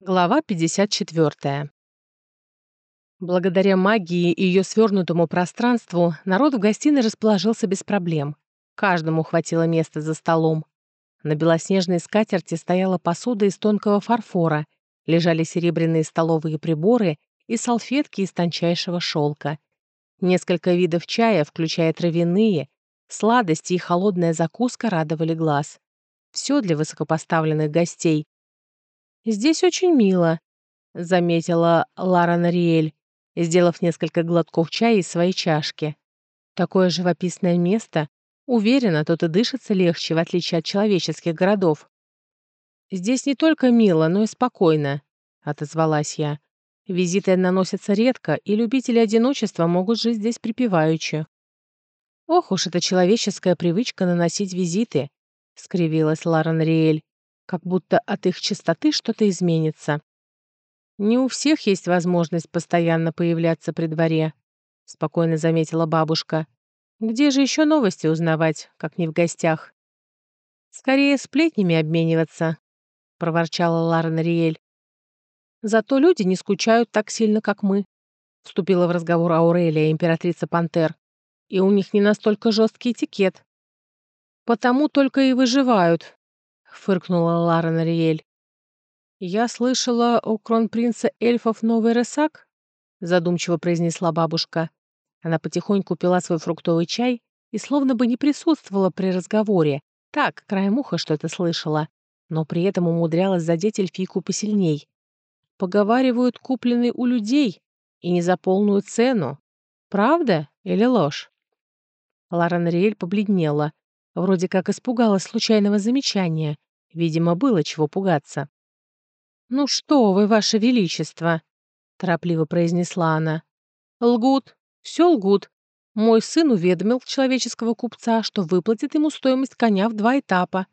Глава 54. Благодаря магии и ее свернутому пространству народ в гостиной расположился без проблем. Каждому хватило места за столом. На белоснежной скатерти стояла посуда из тонкого фарфора, лежали серебряные столовые приборы и салфетки из тончайшего шелка. Несколько видов чая, включая травяные, сладости и холодная закуска радовали глаз. Все для высокопоставленных гостей, «Здесь очень мило», — заметила Лара Нариэль, сделав несколько глотков чая из своей чашки. «Такое живописное место. Уверена, тут и дышится легче, в отличие от человеческих городов». «Здесь не только мило, но и спокойно», — отозвалась я. «Визиты наносятся редко, и любители одиночества могут жить здесь припеваючи». «Ох уж эта человеческая привычка наносить визиты», — скривилась Лара Нариэль как будто от их чистоты что-то изменится. «Не у всех есть возможность постоянно появляться при дворе», — спокойно заметила бабушка. «Где же еще новости узнавать, как не в гостях?» «Скорее сплетнями обмениваться», — проворчала Лара Нариэль. «Зато люди не скучают так сильно, как мы», — вступила в разговор Аурелия, императрица Пантер. «И у них не настолько жесткий этикет. Потому только и выживают, фыркнула Лара Нариэль. «Я слышала, у кронпринца эльфов новый рысак?» задумчиво произнесла бабушка. Она потихоньку пила свой фруктовый чай и словно бы не присутствовала при разговоре. Так, краем уха что-то слышала, но при этом умудрялась задеть эльфийку посильней. «Поговаривают, купленный у людей, и не за полную цену. Правда или ложь?» Лара Нариэль побледнела, вроде как испугалась случайного замечания, Видимо, было чего пугаться. «Ну что вы, ваше величество!» — торопливо произнесла она. «Лгут, все лгут. Мой сын уведомил человеческого купца, что выплатит ему стоимость коня в два этапа,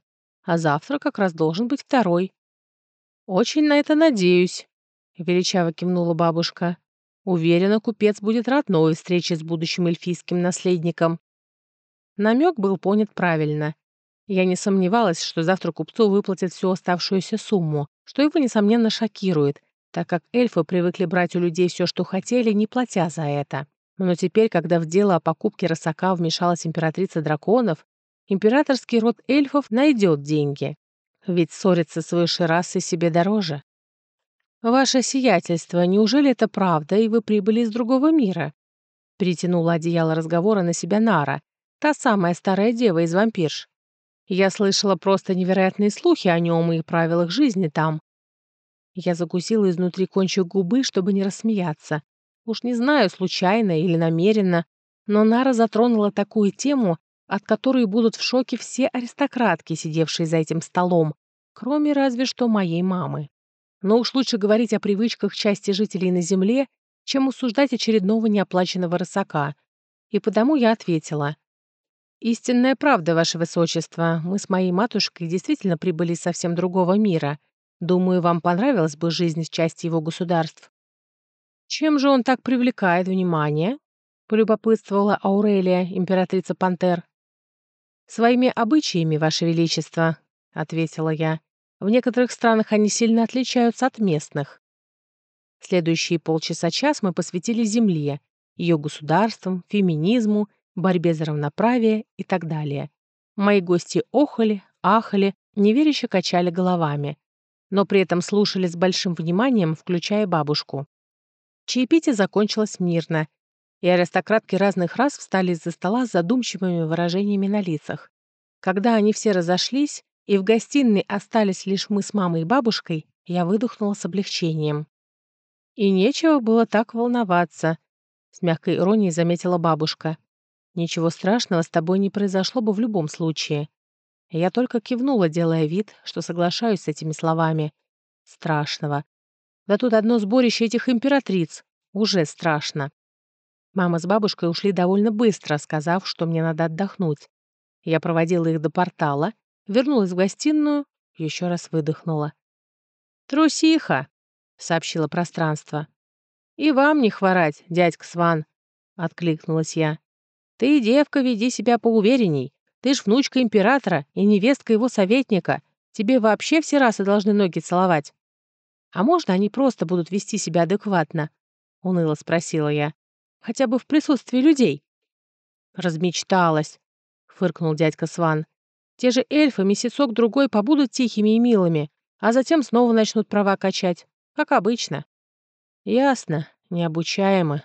а завтра как раз должен быть второй». «Очень на это надеюсь», — величаво кивнула бабушка. «Уверена, купец будет рад новой встрече с будущим эльфийским наследником». Намек был понят правильно. Я не сомневалась, что завтра купцу выплатят всю оставшуюся сумму, что его, несомненно, шокирует, так как эльфы привыкли брать у людей все, что хотели, не платя за это. Но теперь, когда в дело о покупке росака вмешалась императрица драконов, императорский род эльфов найдет деньги. Ведь ссориться с высшей расой себе дороже. «Ваше сиятельство, неужели это правда, и вы прибыли из другого мира?» Притянула одеяло разговора на себя Нара, та самая старая дева из вампирш. Я слышала просто невероятные слухи о нем и правилах жизни там. Я закусила изнутри кончик губы, чтобы не рассмеяться. Уж не знаю, случайно или намеренно, но Нара затронула такую тему, от которой будут в шоке все аристократки, сидевшие за этим столом, кроме разве что моей мамы. Но уж лучше говорить о привычках части жителей на Земле, чем осуждать очередного неоплаченного рысака. И потому я ответила. «Истинная правда, Ваше Высочество. Мы с моей матушкой действительно прибыли из совсем другого мира. Думаю, вам понравилась бы жизнь в части его государств». «Чем же он так привлекает внимание?» — полюбопытствовала Аурелия, императрица Пантер. «Своими обычаями, Ваше Величество», — ответила я. «В некоторых странах они сильно отличаются от местных». Следующие полчаса-час мы посвятили Земле, ее государствам, феминизму борьбе за равноправие и так далее. Мои гости охали, ахали, неверяще качали головами, но при этом слушали с большим вниманием, включая бабушку. Чаепитие закончилось мирно, и аристократки разных рас встали из-за стола с задумчивыми выражениями на лицах. Когда они все разошлись, и в гостиной остались лишь мы с мамой и бабушкой, я выдохнула с облегчением. «И нечего было так волноваться», — с мягкой иронией заметила бабушка. Ничего страшного с тобой не произошло бы в любом случае. Я только кивнула, делая вид, что соглашаюсь с этими словами. Страшного. Да тут одно сборище этих императриц. Уже страшно. Мама с бабушкой ушли довольно быстро, сказав, что мне надо отдохнуть. Я проводила их до портала, вернулась в гостиную, еще раз выдохнула. «Трусиха!» — сообщила пространство. «И вам не хворать, дядька Сван!» — откликнулась я. Ты, девка, веди себя поуверенней. Ты ж внучка императора и невестка его советника. Тебе вообще все расы должны ноги целовать». «А можно они просто будут вести себя адекватно?» — уныло спросила я. «Хотя бы в присутствии людей». «Размечталась», — фыркнул дядька Сван. «Те же эльфы месяцок-другой побудут тихими и милыми, а затем снова начнут права качать, как обычно». «Ясно, необучаемы,